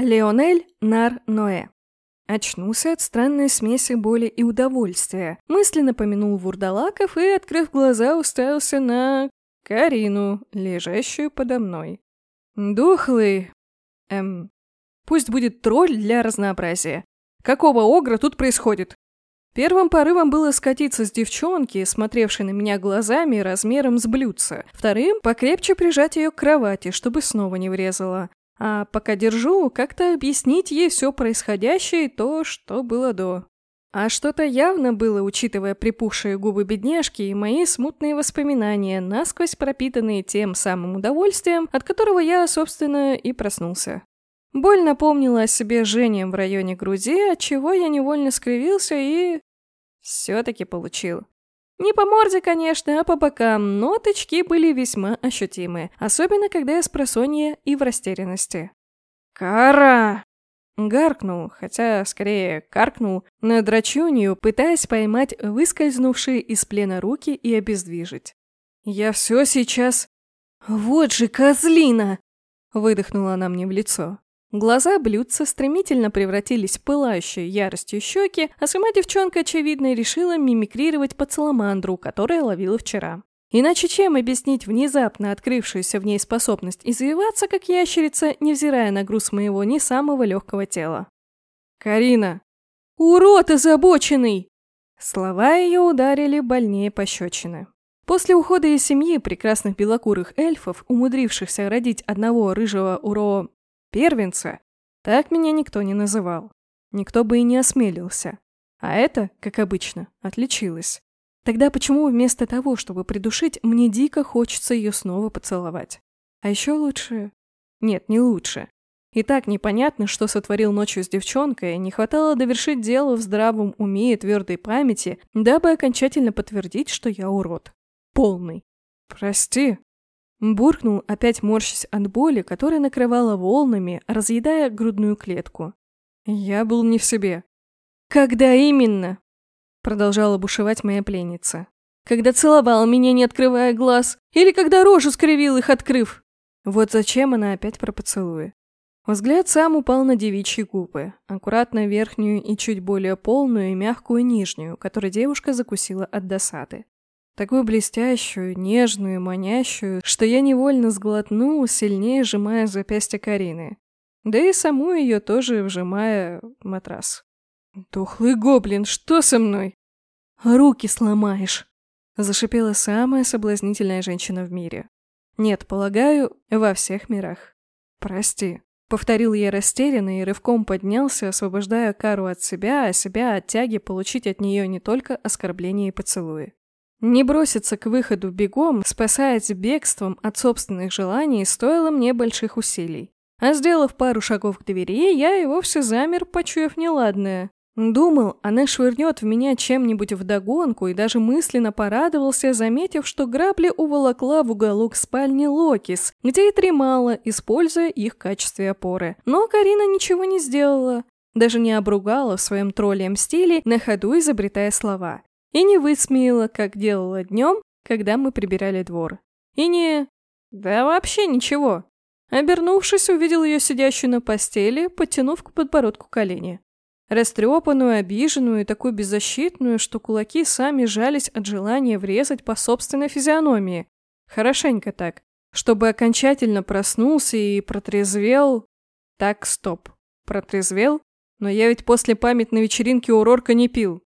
Леонель Нар Ноэ. Очнулся от странной смеси боли и удовольствия. Мысленно помянул вурдалаков и, открыв глаза, уставился на... Карину, лежащую подо мной. Духлый... Эм... Пусть будет тролль для разнообразия. Какого огра тут происходит? Первым порывом было скатиться с девчонки, смотревшей на меня глазами размером с блюдца. Вторым — покрепче прижать ее к кровати, чтобы снова не врезала. А пока держу, как-то объяснить ей все происходящее и то, что было до. А что-то явно было, учитывая припухшие губы бедняжки и мои смутные воспоминания, насквозь пропитанные тем самым удовольствием, от которого я, собственно, и проснулся. Боль напомнила о себе жжением в районе груди, от чего я невольно скривился и... Все-таки получил. Не по морде, конечно, а по бокам, но тычки были весьма ощутимы, особенно когда я с просонья и в растерянности. «Кара!» Гаркнул, хотя скорее каркнул, на драчунью, пытаясь поймать выскользнувшие из плена руки и обездвижить. «Я все сейчас...» «Вот же козлина!» Выдохнула она мне в лицо. Глаза блюдца стремительно превратились в пылающие яростью щеки, а сама девчонка, очевидно, решила мимикрировать под саламандру, которая ловила вчера. Иначе чем объяснить внезапно открывшуюся в ней способность извиваться, как ящерица, невзирая на груз моего не самого легкого тела? «Карина!» «Урод озабоченный!» Слова ее ударили больнее пощечины. После ухода из семьи прекрасных белокурых эльфов, умудрившихся родить одного рыжего уро первенца, так меня никто не называл. Никто бы и не осмелился. А это, как обычно, отличилось. Тогда почему вместо того, чтобы придушить, мне дико хочется ее снова поцеловать? А еще лучше... Нет, не лучше. И так непонятно, что сотворил ночью с девчонкой, не хватало довершить дело в здравом уме и твердой памяти, дабы окончательно подтвердить, что я урод. Полный. «Прости», Буркнул, опять морщась от боли, которая накрывала волнами, разъедая грудную клетку. Я был не в себе. «Когда именно?» Продолжала бушевать моя пленница. «Когда целовал меня, не открывая глаз? Или когда рожу скривил их, открыв?» Вот зачем она опять про поцелуи. Взгляд сам упал на девичьи губы, аккуратно верхнюю и чуть более полную и мягкую нижнюю, которую девушка закусила от досады такую блестящую, нежную, манящую, что я невольно сглотнул, сильнее сжимая запястье Карины. Да и саму ее тоже вжимая матрас. «Тухлый гоблин, что со мной?» «Руки сломаешь!» – зашипела самая соблазнительная женщина в мире. Нет, полагаю, во всех мирах. «Прости», — повторил я растерянно и рывком поднялся, освобождая Кару от себя, а себя от тяги получить от нее не только оскорбления и поцелуи. Не броситься к выходу бегом, спасаясь бегством от собственных желаний, стоило мне больших усилий. А сделав пару шагов к двери, я и вовсе замер, почуяв неладное. Думал, она швырнет в меня чем-нибудь вдогонку и даже мысленно порадовался, заметив, что грабли уволокла в уголок спальни Локис, где и дремала, используя их в качестве опоры. Но Карина ничего не сделала. Даже не обругала в своем троллем стиле, на ходу изобретая слова. И не высмеяла, как делала днем, когда мы прибирали двор. И не... Да вообще ничего. Обернувшись, увидел ее сидящую на постели, подтянув к подбородку колени. Растрепанную, обиженную и такую беззащитную, что кулаки сами жались от желания врезать по собственной физиономии. Хорошенько так. Чтобы окончательно проснулся и протрезвел... Так, стоп. Протрезвел? Но я ведь после памятной вечеринки у Рорка не пил.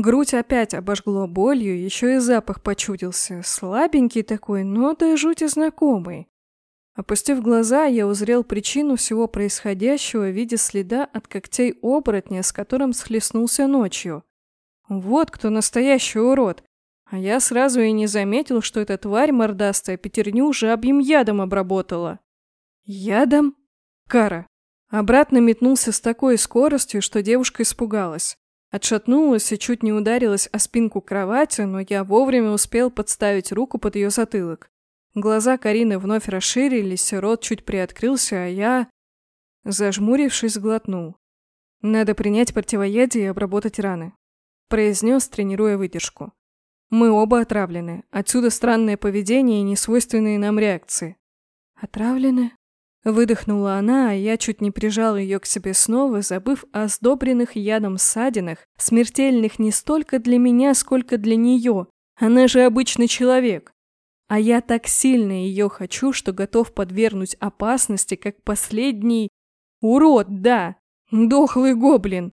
Грудь опять обожгло болью, еще и запах почудился. Слабенький такой, но до жути знакомый. Опустив глаза, я узрел причину всего происходящего в виде следа от когтей оборотня, с которым схлестнулся ночью. Вот кто настоящий урод. А я сразу и не заметил, что эта тварь мордастая пятерню жабьим ядом обработала. Ядом? Кара. Обратно метнулся с такой скоростью, что девушка испугалась. Отшатнулась и чуть не ударилась о спинку кровати, но я вовремя успел подставить руку под ее затылок. Глаза Карины вновь расширились, рот чуть приоткрылся, а я, зажмурившись, глотнул. «Надо принять противоядие и обработать раны», – произнес, тренируя выдержку. «Мы оба отравлены. Отсюда странное поведение и несвойственные нам реакции». «Отравлены?» Выдохнула она, а я чуть не прижал ее к себе снова, забыв о сдобренных ядом ссадинах, смертельных не столько для меня, сколько для нее. Она же обычный человек. А я так сильно ее хочу, что готов подвергнуть опасности, как последний... Урод, да! Дохлый гоблин!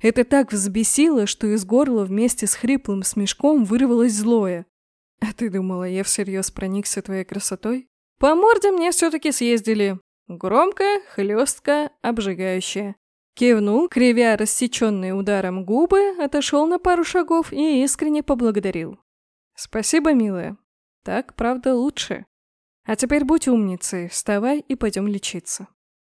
Это так взбесило, что из горла вместе с хриплым смешком вырвалось злое. А ты думала, я всерьез проникся твоей красотой? По морде мне все-таки съездили. Громко, хлестко, обжигающе. Кивнул, кривя рассеченные ударом губы, отошел на пару шагов и искренне поблагодарил. «Спасибо, милая. Так, правда, лучше. А теперь будь умницей, вставай и пойдем лечиться».